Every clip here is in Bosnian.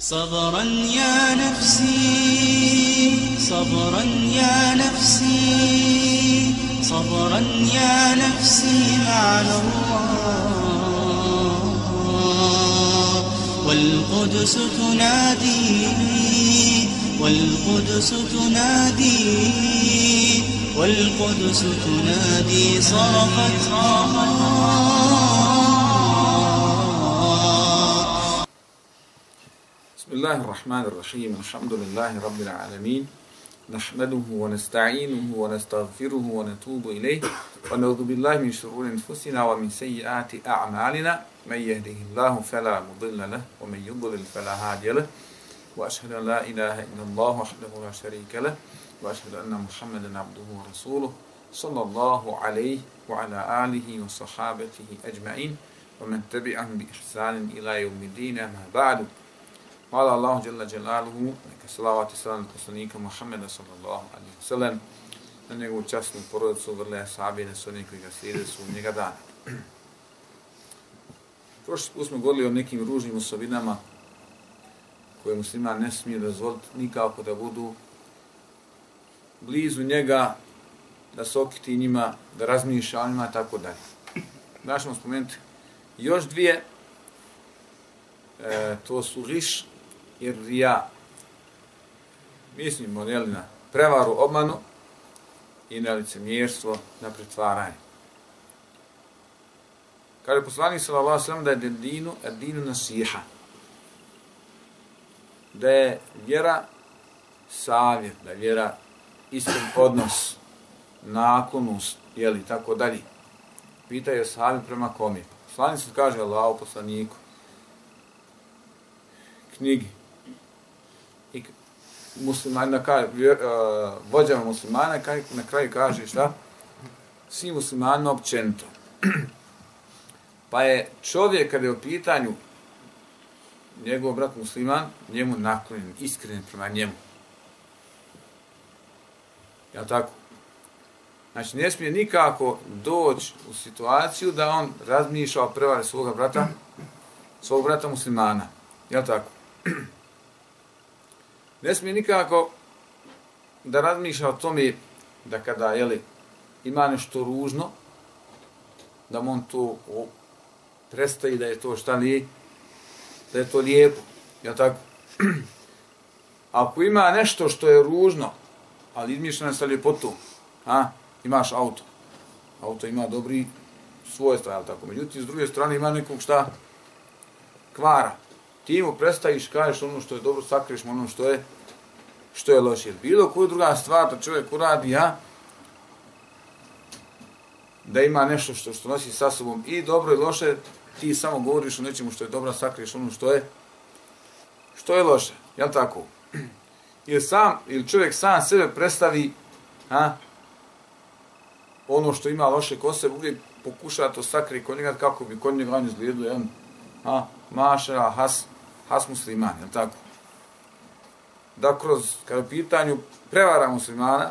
صبرا يا نفسي صبرا يا نفسي صبرا يا نفسي مع الله. والقدس تنادي والقدس تنادي والقدس تنادي صرخت بسم الله الرحمن الرحيم. الحمد لله رب العالمين. نحمده ونستعينه ونستغفره ونتوب إليه. ونعوذ بالله من شرور أنفسنا ومن سيئات أعمالنا. من يهده الله فلا مضل له ومن يضلل فلا هادي له. وأشهد أن لا إله إلا الله وحده لا شريك له. وأشهد أن محمدا عبده ورسوله صلى الله عليه وعلى آله وصحابته أجمعين. ومن تبعهم بإحسان إلى يوم الدين. ما بعد. Hvala Allahu dželle dželaluhu, neka salavat i salam poslanika Muhameda sallallahu alejhi ve sellem na njegovu časnu porodicu, vrle sahabe na sve koji ga slijede su njega dana. Prošli put smo govorili o nekim ružnim osobinama koje musliman ne smije dozvoliti nikako da budu blizu njega, da se okiti njima, da razmišlja o njima, tako dalje. Da ćemo spomenuti još dvije, e, to su riš i rija. Mislimo, jel, na prevaru, obmanu i na licemjerstvo, na pretvaranje. Kaže poslanik sallallahu alejhi da je dinu dinu nasiha. Da je vjera savjet, da je vjera iskren odnos, naklonost, jeli, tako dalje. Pitaju sahabi prema kome. Poslanik se kaže Allahu poslaniku, knjigi, muslimani na kraju, uh, vođama muslimana, na kraju kaže šta? Svi muslimani općenito. pa je čovjek kada je u pitanju njegov brat musliman, njemu naklonjen, iskren prema njemu. Ja tako? Znači, ne smije nikako doći u situaciju da on razmišlja o prevare svoga brata, svog brata muslimana. Ja tako? Ne smije nikako da razmišlja o tome da kada jeli, ima nešto ružno, da mu on to o, prestaje da je to šta li da je to lijepo. Ja tako? Ako ima nešto što je ružno, ali izmišljeno sa ljepotom, a, imaš auto. Auto ima dobri svoje strane, tako. Međutim, s druge strane ima nekog šta kvara. Ti mu prestaješ kažeš ono što je dobro, sakriješ ono što je što je loše. Bilo koju druga stvar da čovjek uradi, ja, da ima nešto što, što nosi sa sobom i dobro i loše, ti samo govoriš o nečemu što je dobro, sakriješ ono što je što je loše. Jel tako? Ili, sam, ili čovjek sam sebe predstavi a, ono što ima loše kod sebe, uvijek pokuša to sakri kod njega kako bi kod njega on izgledao, jedan, A, mašara, has, has musliman, je tako? da kroz, kada pitanju prevara muslimana,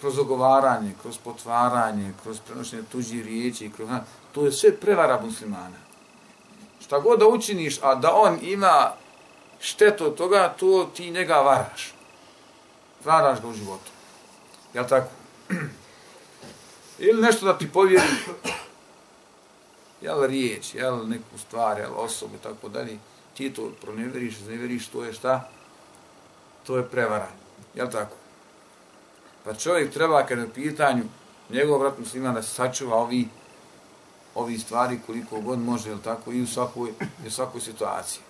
kroz ogovaranje, kroz potvaranje, kroz prenošenje tuđi riječi, kroz, to je sve prevara muslimana. Šta god da učiniš, a da on ima štetu od toga, to ti njega varaš. Varaš ga u životu. Jel tako? Ili nešto da ti povjeri, jel riječ, jel neku stvar, jel osobu, tako dalje ti to proneveriš, zneveriš, to je šta? To je prevara. Jel tako? Pa čovjek treba kad je pitanju njegov vrat muslima da se sačuva ovi, ovi stvari koliko god može, jel tako? I u svakoj, i u svakoj situaciji.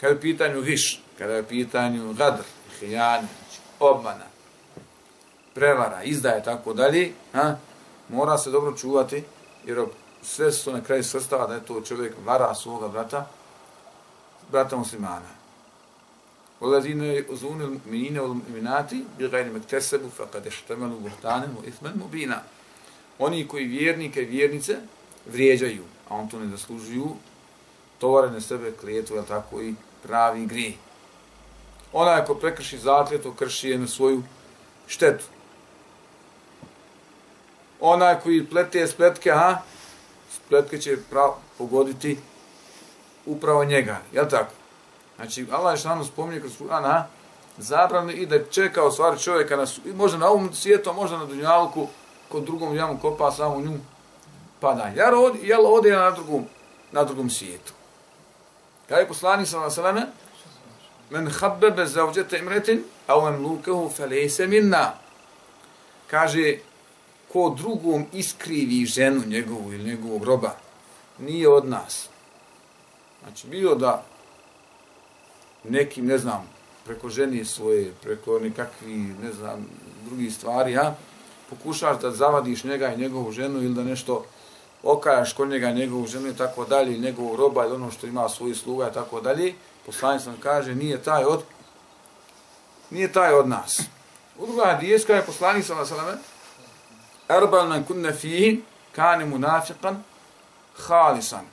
Kad je pitanju viš, kada je pitanju gadr, hijani, znači obmana, prevara, izdaje, tako dalje, ha? mora se dobro čuvati, jer sve su na kraju srstava da je to čovjek vara svoga brata, brata muslimana. Olazine uzunil minine ul minati, bi gajni mektesebu, fa kad eštemelu buhtanem u ismen mubina. Oni koji vjernike i vjernice vrijeđaju, a on to ne zaslužuju, tovare na sebe klijetu, jel tako i pravi grije. Onaj ako prekrši zakljeto, krši je na svoju štetu. Onaj koji plete spletke, ha, spletke će pravo, pogoditi upravo njega, jel tako? Znači, Allah je što spominje kroz Kur'ana, zabrano i da čeka u stvari čovjeka, na, možda na ovom svijetu, a možda na dunjalku, kod drugom jamu kopa samo nju, pada. Jel, od, jel ode na drugom, na drugom svijetu. Kaj je poslani sa vaseleme, men habbebe zavđete imretin, a uem lukehu felese minna. Kaže, ko drugom iskrivi ženu njegovu ili njegovog roba, nije od nas. Znači, bilo da nekim, ne znam, preko ženi svoje, preko nekakvi, ne znam, drugi stvari, ja, pokušaš da zavadiš njega i njegovu ženu ili da nešto okajaš kod njega njegovu ženu i tako dalje, njegovu roba ili ono što ima svoji sluga i tako dalje, poslanic nam kaže, nije taj od, nije taj od nas. U druga hadijeska je poslanic sa Erbal men kunne fihi, kane munafiqan, halisan.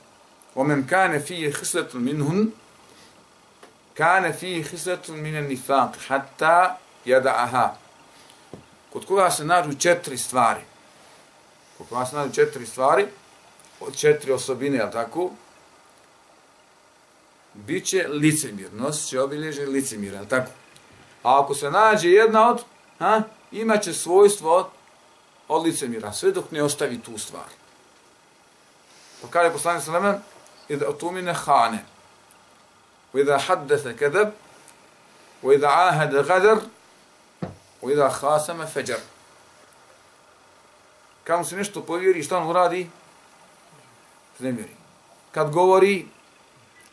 Omen kane fihi hisletun minhun, kane fihi hisletun minen nifak hatta jada'aha. Kod koga se nađu četiri stvari, kod koga se nađu četiri stvari, od četiri osobine, jel tako? Biće licemir, nosit će obilježe licemir, jel tako? A ako se nađe jedna od, ha, imaće svojstvo od, od licemira, sve dok ne ostavi tu stvar. Pa kada je poslanik sallam, ida otumine hane, u idha haddese kedeb, u idha ahade ghadar, u idha hasame fajar." Kad mu se nešto povjeri, šta on uradi? Znevjeri. Kad govori,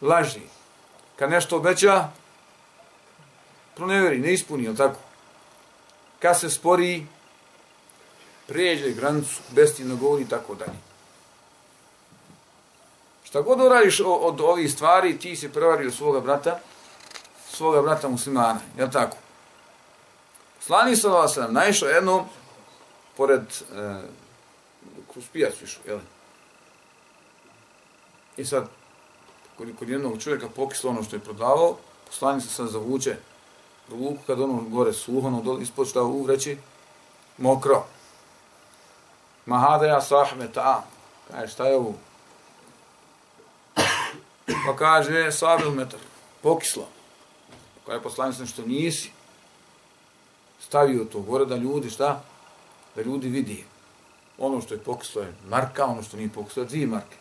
laži. Kad nešto obeća, pronevjeri, ne ispuni, tako? Kad se spori, pređe granicu, bestino govori i tako dalje. Šta god uradiš od ovih stvari, ti si prevario svoga brata, svoga brata muslimana, je tako? Slani se ova sam naišao jednom, pored, e, kroz pijacu išao, jel? I sad, kod, kod jednog čovjeka pokislo ono što je prodavao, poslanik se sad zavuče ruku kad ono gore suho, ono dole ispod šta vreći mokro. Mahada ja sahme ta, kaže, šta je ovo? Pa kaže, e, sabil metar, pokislo. Kaže, poslanik se što nisi, stavio to gore da ljudi, šta? Da ljudi vidi. Ono što je pokislo je marka, ono što nije pokislo je dvije marke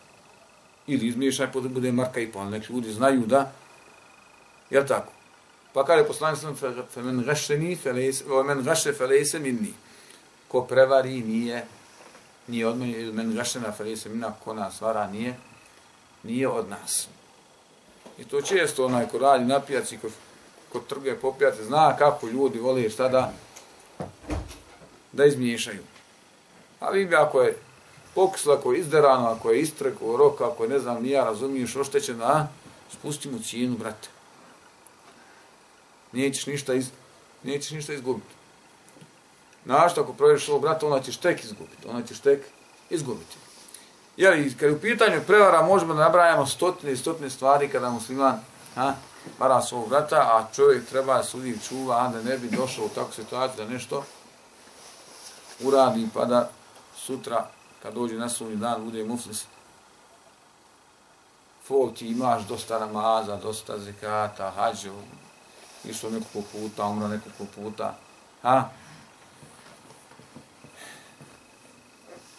ili izmiješaj pa da bude marka i pol. Neki ljudi znaju da, jel tako? Pa kada je sam, fe men gašeni, fe men gaše fe minni. Ko prevari nije, nije od mene, ili men gašena felejse mina ko nas vara nije, nije od nas. I to često onaj ko radi na pijaci, ko, ko trguje po pijaci, zna kako ljudi vole šta da, da izmiješaju. A vi ako je pokisla, ako je izderano, ako je istreko, rok, ako je, ne znam, nija razumiješ, oštećeno, a spusti mu cijenu, brate. Nećeš ništa, iz, nećeš ništa izgubiti. Znaš, ako provjeriš ovo, brate, ona ćeš tek izgubiti. Ona ćeš tek izgubiti. Jer, kad je u pitanju prevara, možemo da nabrajamo stotine i stotine stvari kada musliman ha, vara svog brata, a čovjek treba da se uvijek čuva, a da ne bi došao u takvu situaciju da nešto uradi, pa da sutra kad dođe na sunni dan, bude muflis. Fol ti imaš dosta namaza, dosta zekata, hađe, išlo nekoliko puta, umra nekoliko puta. Ha?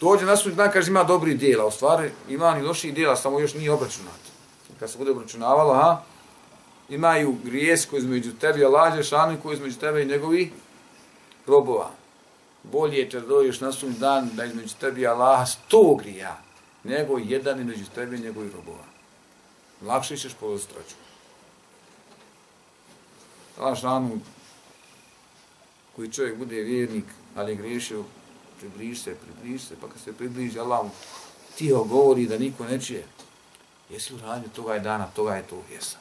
Dođe na sudnji dan, kaže ima dobri dijela, u stvari ima ni loših dijela, samo još nije obračunat. Kad se bude obračunavalo, ha? imaju grijes koji između tebi, lađe šanu koji između tebe i njegovi robova bolje je da dođeš na sudnji dan da između tebi Allaha sto grija, nego jedan između tebi i njegovi robova. Lakše ćeš položiti račun. Allah šanu koji čovjek bude vjernik, ali griješio, približi se, približi se, pa kad se približi Allah mu tiho govori da niko ne čije, jesi uradio toga je dana, toga je to, jesam.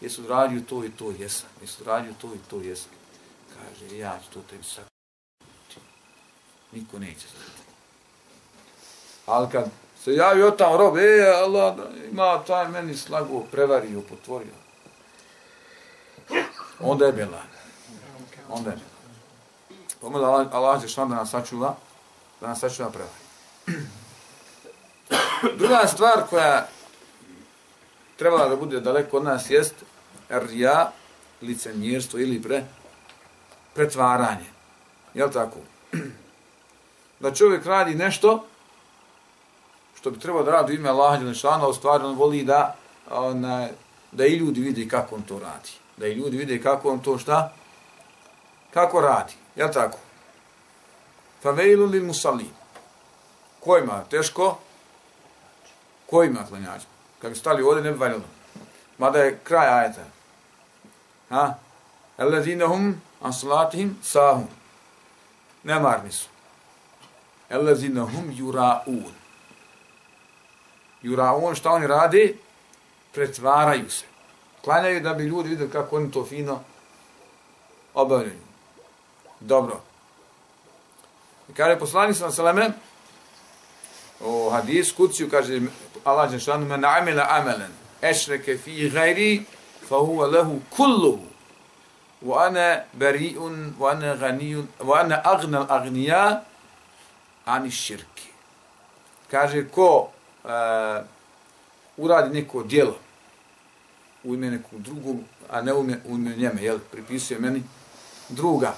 Jesi uradio to i to, jesam. Jesi uradio to i to, jesam. Kaže, ja ću to tebi sad niko neće znati. Ali kad se javio tamo rob, e, Allah, ima taj meni slagu prevario, potvorio. Onda je bila. Onda je bila. Pomoda Allah, Allah je da nas sačuva, da nas sačuva prevari. Druga stvar koja trebala da bude daleko od nas jest rija, licemjerstvo ili pre, pretvaranje. Jel tako? Da čovjek radi nešto što bi trebao da radi u ime Allaha Đelešana, u stvari on voli da, ona, da i ljudi vide kako on to radi. Da i ljudi vide kako on to šta? Kako radi. Jel tako? Fa veilu li musalim. Kojima? teško? Kojima klanjači? Kad bi stali ovdje, ne bi valjalo. Mada je kraj ajeta. Ha? Elezine hum an salatihim sahum. Nemarni su. Elezinehum jura'un. Jura'un, šta oni radi? Pretvaraju se. Klanjaju da bi ljudi videli kako oni to fino obavljaju. Dobro. I kaže poslanik sa seleme o hadis kuciju kaže Allah dželle šanu men amila amalan ashraka fi ghairi fa huwa lahu kulluhu wa ana bari'un wa ana ghaniyun wa ana aghna al-aghniya an shirk kaže ko uh, uradi neko djelo u ime nekog drugog, a ne u ime njeme, jel, pripisuje meni druga,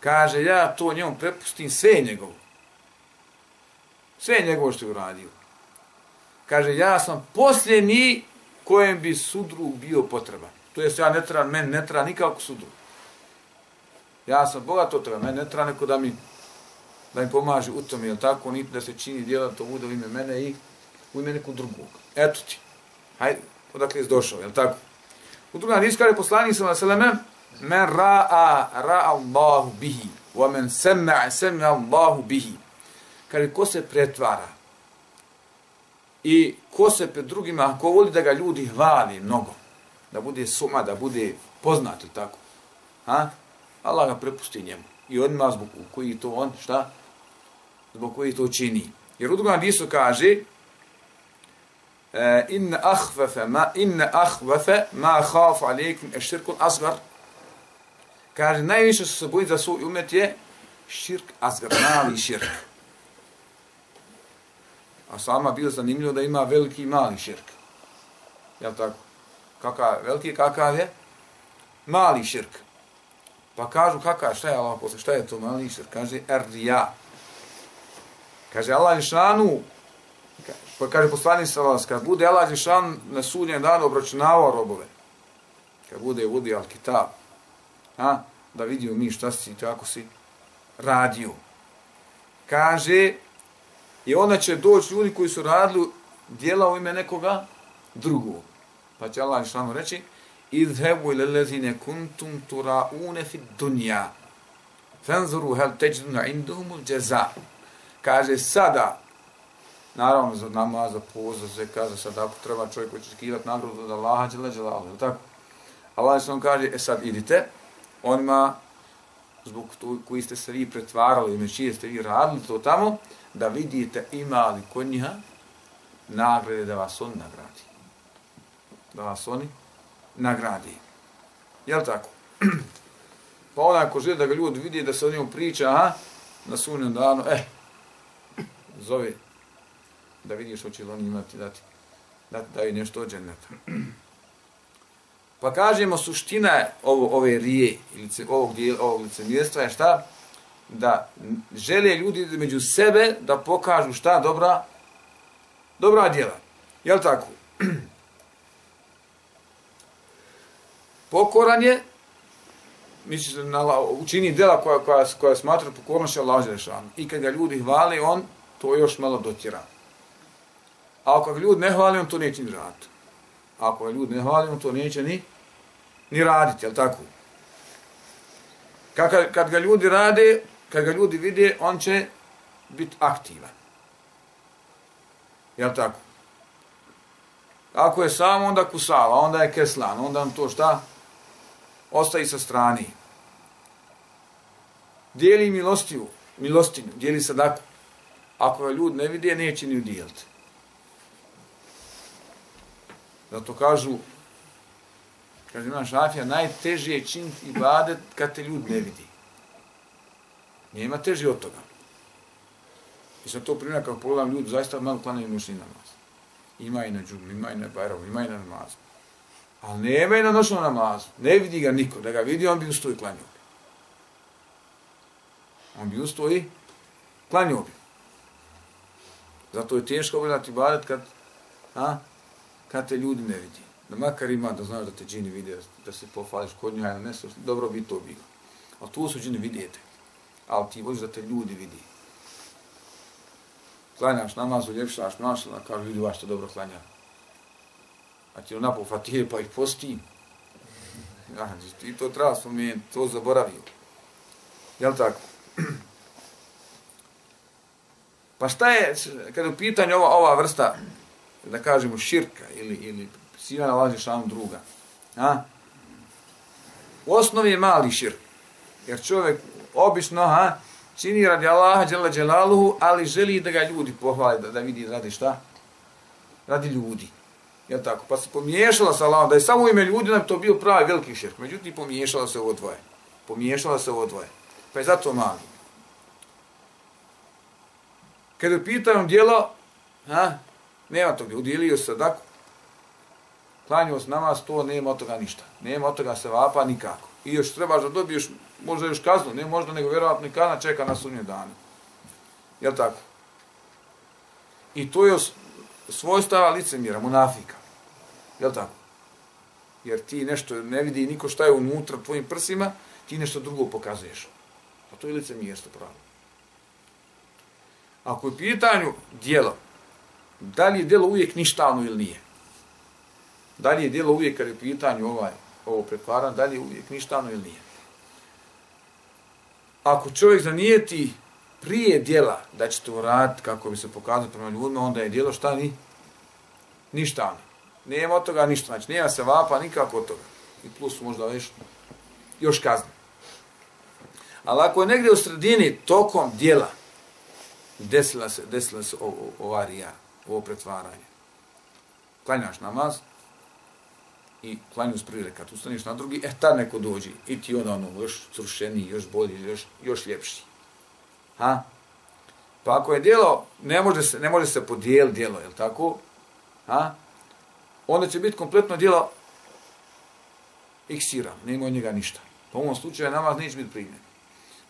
kaže, ja to njom prepustim sve njegovo. Sve njegovo što je uradio. Kaže, ja sam posljednji kojem bi sudru bio potreban. To jest, ja ne treba, men ne treba nikako sudru. Ja sam bogat od toga, men ne treba neko da mi da mi pomaže u tome, jel tako, niti da se čini djela, to bude u ime mene i u ime nekog drugog. Eto ti. Hajde, odakle je došao, jel tako? U drugom hadisu kaže poslanik sallallahu alejhi ve sellem men ra'a ra'a Allahu bihi wa men sema'a sema'a Allahu bihi. Kaže ko se pretvara i ko se pred drugima, ko voli da ga ljudi hvali mnogo, da bude suma, da bude poznat, ili tako, ha? Allah ga prepusti njemu. I odmah zbog koji to on, šta? Zbog koji to čini. Jer u drugom hadisu kaže, e, in akhfafa ma in akhfafa ma khaf alaykum e, ashirkun asghar kaže najviše su se bojili za svoj umet je širk azgar, mali širk. A sama bilo zanimljivo da ima veliki i mali širk. Jel tako? Kakav veliki kakav je? Mali širk. Pa kažu kakav šta je Allah posle šta je to mali širk? Kaže erdija kaže Allah šanu. Pa kaže poslanik sa vas, kad bude Allah Žešan na sudnjem danu obračunavao robove, kad bude vudi al ha, a, da vidio mi šta si i kako si radio. Kaže, i onda će doći ljudi koji su radili dijela u ime nekoga drugog. Pa će Allah Žešanu reći, idhebu ili lezine kuntum turaune fi dunja, fenzuru hel teđduna indumul džeza. Kaže, sada, Naravno, za namaz, za post, za zeka, za sadaku, treba čovjek očekivati nagradu od Allaha, džele, džele, ali tako? Allah se kaže, e sad idite, onima, zbog koji ste se vi pretvarali, ime čije ste vi radili to tamo, da vidite ima li kod njiha nagrade da vas on nagradi. Da vas oni nagradi. Jel tako? pa onaj ko želi da ga ljudi vidi, da se o njemu priča, aha, na sunjem danu, eh, zove, da vidiš hoće li oni imati dati, dati daju nešto od dženeta. Pa kažemo, suština ovo, ove rije, ili ovog, dijela, ovog licemjerstva je šta? Da žele ljudi među sebe da pokažu šta dobra, dobra djela. Je li tako? Pokoran je, misli na učini djela koja, koja, koja smatra pokornošća Allah I kad ga ljudi hvali, on to još malo dotjera. A ako ga ljudi ne hvali, on to neće ni raditi. Ako ga ljudi ne hvalimo, to neće ni, ni raditi, jel tako? Kad, kad ga ljudi rade, kad ga ljudi vide, on će biti aktivan. Jel tako? Ako je samo, onda kusala, onda je keslan, onda on to šta? Ostaje sa strani. Dijeli milostiju, milostinu, dijeli sadaku. Ako ga ljudi ne vide, neće ni udijeliti. Zato kažu, kaže Imam šafija, najteži je činiti ibadet kad te ljud ne vidi. Nema teži od toga. I sam to primjer, kako pogledam ljudi, zaista malo klanaju noćni namaz. Ima i na džuglu, ima i na bajravu, ima i na namazu. Ali nema i na noćnom namazu. Ne vidi ga niko. Da ga vidi, on bi ustoji klanjao bi. On bi ustoji klanjao klanio bi. Zato je teško obavljati badet kad, a, kad te ljudi ne vidi. Da makar ima da znaš da te džini vide, da se pofališ kod njega, ne, dobro bi to bilo. A tu su džini vidijete. Ali ti voliš da te ljudi vidi. Klanjaš namaz, uljepšaš, našla, kaže, vidi vaš to dobro klanja. A ti onako fatije pa ih posti. Ja, znači, ti to treba spomenuti, to zaboravio. Jel tako? Pa šta je, kada je u pitanju ova, ova vrsta, da kažemo, širka ili, ili sina nalazi šanu druga, a? u osnovi je mali širk. Jer čovjek obično ha, čini radi Allaha dželle dželaluhu, ali želi da ga ljudi pohvale, da, da vidi radi šta? Radi ljudi. Je tako? Pa se pomiješala sa Allahom, da je samo ime ljudi, nam to bio pravi veliki širk. Međutim, pomiješala se ovo dvoje. Pomiješala se ovo dvoje. Pa je zato mali. Kada je djelo, ha, nema toga, udjelio se sadaku, klanio se namaz, to nema od toga ništa. Nema od toga se vapa nikako. I još trebaš da dobiješ možda još kaznu, ne možda nego vjerovatno i kana čeka na sunnje dane. Jel tako? I to je svojstava licemjera, munafika. Jel tako? Jer ti nešto ne vidi niko šta je unutra tvojim prsima, ti nešto drugo pokazuješ. A to je licemjerstvo pravo. Ako je pitanju dijelo, da li je djelo uvijek ništavno ili nije? Da li je djelo uvijek kad je pitanje ovaj, ovo pretvarano, da li je uvijek ništavno ili nije? Ako čovjek zanijeti prije djela da će to raditi kako bi se pokazao prema ljudima, onda je djelo šta ni? Ništavno. Nema od toga ništa, znači nema se vapa nikako od toga. I plus možda već još kazne. Ali ako je negdje u sredini tokom dijela desila se, desila se ova rija, ovo pretvaranje. Klanjaš namaz i klanju s prvi rekat, ustaniš na drugi, e tad neko dođi i ti onda ono još srušeniji, još bolji, još, još ljepši. Ha? Pa ako je dijelo, ne može se, ne može se podijeliti dijelo, je tako? Ha? Onda će biti kompletno dijelo iksira, nema od njega ništa. Pa po ovom slučaju namaz neće biti primjen.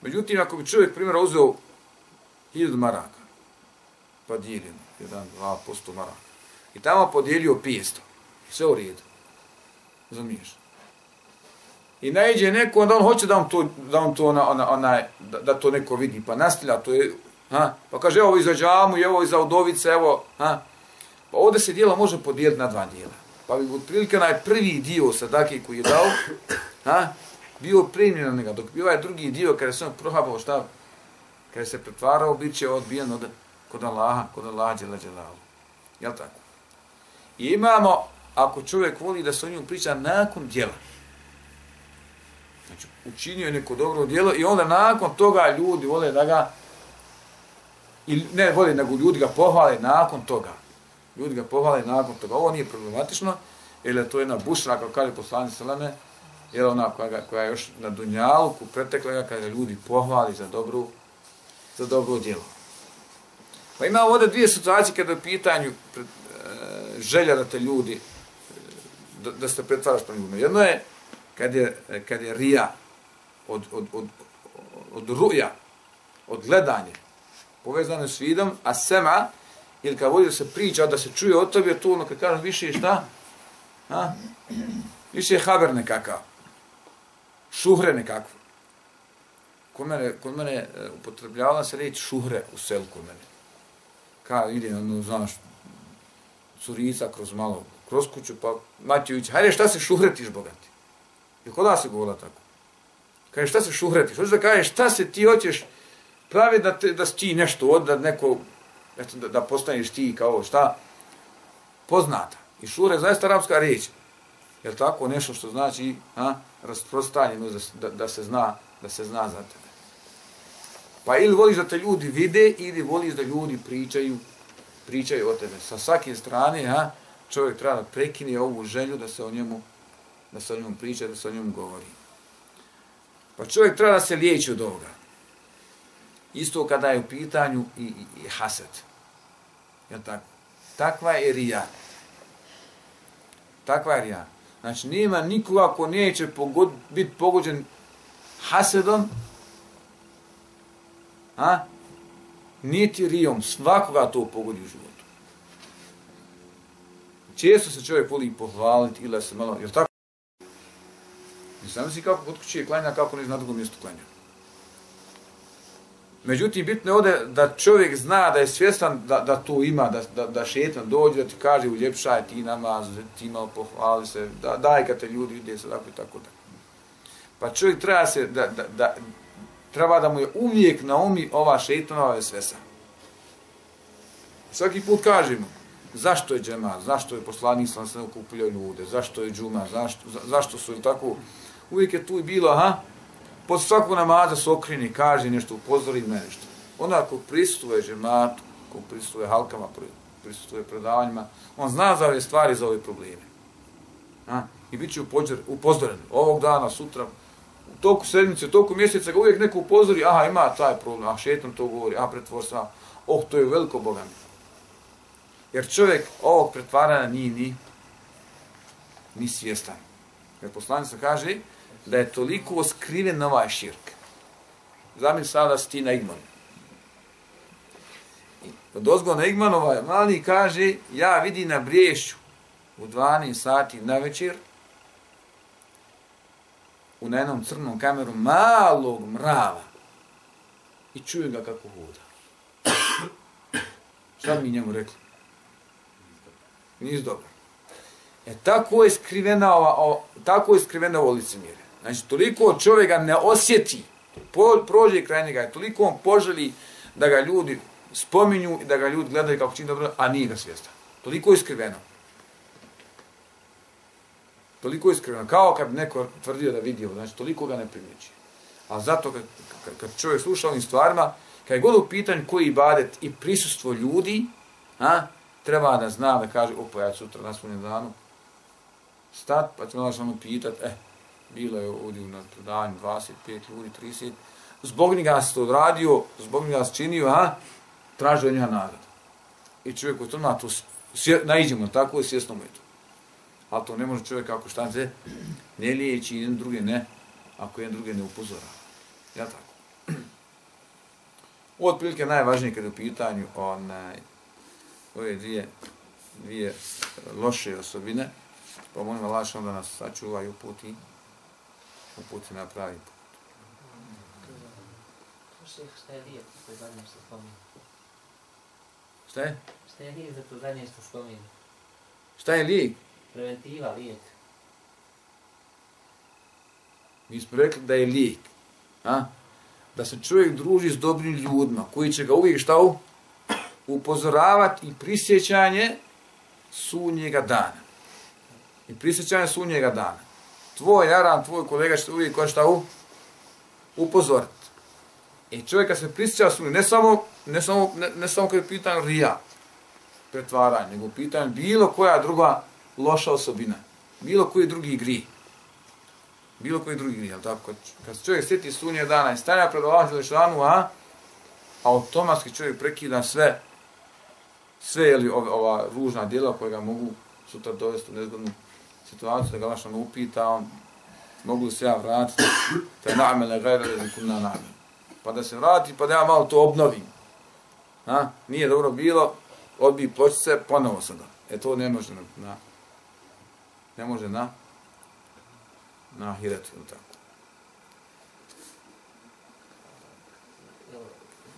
Međutim, ako bi čovjek primjer uzeo hiljadu maraka, pa jedan, dva, posto maraka. I tamo podijelio pijesto. Sve u redu. Zamiješ. I najđe neko, onda on hoće da on to, da on to, ona, ona, ona, da, da to neko vidi, pa nastavlja, to je, ha, pa kaže, evo iza džamu, evo iza udovice, evo, ha, pa ovdje se dijela može podijeliti na dva dijela. Pa bi otprilike onaj prvi dio sadake koji je dao, ha, bio primljen na njega, dok bi ovaj drugi dio, kada se on prohabao šta, kada se pretvarao, bit će odbijen od, kod Allaha, kod Allaha djela djelalu. Jel tako? I imamo, ako čovjek voli da se o njemu priča nakon djela, znači učinio je neko dobro djelo i onda nakon toga ljudi vole da ga, ili ne vole, nego ljudi ga pohvale nakon toga. Ljudi ga pohvale nakon toga. Ovo nije problematično, jer je to jedna bušra, kako kaže poslani Selene, jer ona koja, koja je još na Dunjalku pretekla ga kada ljudi pohvali za dobru, za dobro djelo. Pa ima ovdje dvije situacije kada je pitanju pred, e, želja da te ljudi, e, da, da se pretvaraš pred ljudima. Jedno je kad je, kad je rija od, od, od, od ruja, od gledanja, povezano s vidom, a sema, ili kad vodi da se priča, da se čuje o tebi, to ono kad kažem više je šta? Ha? Više je haber nekakav. Šuhre nekakvo. Kod mene, kod mene e, upotrebljavala se reći šuhre u selu kod mene ka, ide, ono, znaš, curica kroz malo, kroz kuću, pa Matjović, hajde šta se šuhretiš, bogati? I kod nas se govola tako. Kaže, šta se šuhretiš? Hoćeš da kaže, šta se ti hoćeš pravi da, te, da ti nešto od, da neko, eto, da, da postaneš ti kao šta? Poznata. I šure je zaista arapska riječ. Je tako nešto što znači, a, rasprostanjeno da, da, da se zna, da se zna za tebe. Pa ili voliš da te ljudi vide, ili voliš da ljudi pričaju, pričaju o tebe. Sa svake strane, ha, čovjek treba da prekine ovu želju da se o njemu, da se o njemu priča, da se o njemu govori. Pa čovjek treba da se liječi od ovoga. Isto kada je u pitanju i, i, i haset. Je tako? takva je rija. Takva je rija. Znači, nema nikoga ko neće pogod, biti pogođen hasedom, a? niti rijom, svakoga to pogodi u životu. Često se čovjek voli pohvaliti ili se malo, jer tako? Ne znam si kako kod kuće klanja, kako ne zna drugom mjestu klanja. Međutim, bitno je ovdje da čovjek zna da je svjestan da, da to ima, da, da, da šetan dođe, da ti kaže uljepšaj ti namaz, ti malo pohvali se, da, daj kad te ljudi ide se tako i tako da. Pa čovjek treba se, da, da, da, treba da mu je uvijek na umi ova šeitanova vesvesa. Svaki put kažemo, zašto je džema, zašto je poslanik sam se okupljaju ljude, zašto je džuma, zašto, za, zašto su ili tako, uvijek je tu i bilo, aha, pod svaku namaza se okrini, kaže nešto, upozori me nešto. Onda ako pristuje džematu, ako pristuje halkama, pristuje predavanjima, on zna za ove stvari, za ove probleme. A? I bit će upozoren ovog dana, sutra, u toku sedmice, u toku mjeseca ga uvijek neko upozori, aha, ima taj problem, a šetan to govori, a pretvor sam, oh, to je veliko Boga mi. Jer čovjek ovog pretvaranja nije ni, ni svjestan. Jer poslanica kaže da je toliko skriven ovaj širk. Zamin sada si ti na Igmanu. Od ozgo na Igmanu ovaj mali kaže ja vidi na briješću u 12 sati na večer u na jednom crnom kameru malog mrava i čuje ga kako hoda. Šta mi njemu rekli? Nis dobro. E tako je skrivena ova, o, tako je skrivena ovo licemjerje. Znači, toliko čovjeka ne osjeti, po, prođe kraj njega, toliko on poželi da ga ljudi spominju i da ga ljudi gledaju kako čini dobro, a nije ga svjestan. Toliko je skriveno. Toliko iskreno. Kao kad neko tvrdio da vidio, znači, toliko ga ne primjeći. A zato kad, kad čovjek sluša ovim stvarima, kad je god u pitanju koji ibadet i prisustvo ljudi, a, treba da zna da kaže, opa, ja sutra na svom danu, stat, pa će me samo pitat, eh, bilo je ovdje na predavanju 25 ljudi, 30, zbog njega se to odradio, zbog njega se činio, a, tražio njega nagradu. I čovjek u tom na to, naiđemo, tako je svjesno mu je to. Ali to ne može čovjek ako šta se ne liječi, jedan druge ne, ako jedan druge ne upozora. Ja tako. Ovo otprilike najvažnije kada je u pitanju onaj, ove dvije, dvije loše osobine, pa molim Allah da nas sačuva i uputi, uputi na pravi put. Šta je lijep za to zadnje što spominje? Šta je? Šta je lijep za to zadnje što spominje? Šta je lijek? Preventiva, lijek. Mi smo rekli da je lijek. A? Da se čovjek druži s dobrim ljudima, koji će ga uvijek šta u? upozoravati i prisjećanje sunnjega dana. I prisjećanje sunnjega dana. Tvoj jaran, tvoj kolega će uvijek ko šta u? upozoriti. I e, čovjeka se prisjeća sunnje, ne samo, ne samo, ne, ne samo kad je pitan rija, pretvaranje, nego pitan bilo koja druga loša osobina, bilo koji drugi gri. Bilo koji drugi gri, tako? Kad se čovjek sjeti sunje dana i stanja pred Allahom Želešanu, a automatski čovjek prekida sve sve je li ova, ova ružna djela koja ga mogu sutra dovesti u nezgodnu situaciju, da ga vaša ono upita, on mogu se ja vratiti, te namene gajra da zakun na namen. Pa da se vrati, pa da ja malo to obnovim. Ha? Nije dobro bilo, odbi pločice, ponovo sada. E to ne može na ne može na na hiretu ili tako.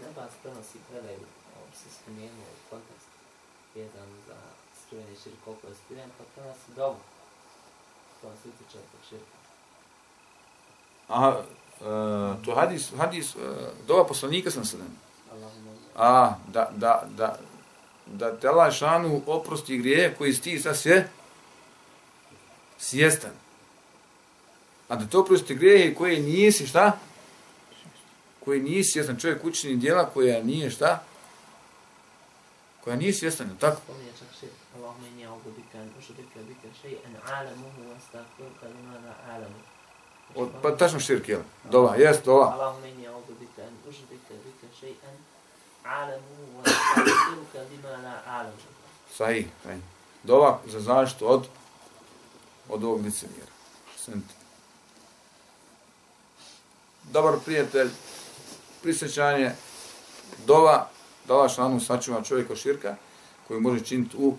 Neba prenosi predaju, ovo se spomenuo u kontekstu vezan za skriveni širk, koliko je skriven, pa to nas i dobu. To nas utiče od širka. Aha, uh, to hadis, hadis, uh, doba poslanika sam sada. A, da, da, da, da te Allah šanu oprosti grije koji ti sad sve svjestan. A da to oprosti grije koje nisi šta? Koji nisi svjestan čovjek učini djela koja nije šta? koja nije svjestan, je tako? Spominje čak šir, Allahumma inni a'udhu bika an ushrika bika shay'an a'lamuhu wa astaghfiruka lima la a'lamu. O, pa tačno širk, jel? Dova, jest, dova. Allahumma inni a'udhu bika an ushrika bika shay'an a'lamuhu wa astaghfiruka lima la a'lamu. Sahih. sahih. Dova za zaštitu od od ovog licemjera. Dobar prijatelj, prisjećanje, dova, da Allah šanu sačuva čovjeka širka, koji može činiti u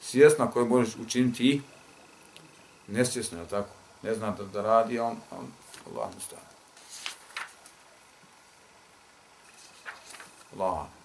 svjesno, koji može učiniti i nesvjesno, je tako? Ne zna da, da radi, on, on Allah mu stane. Allah.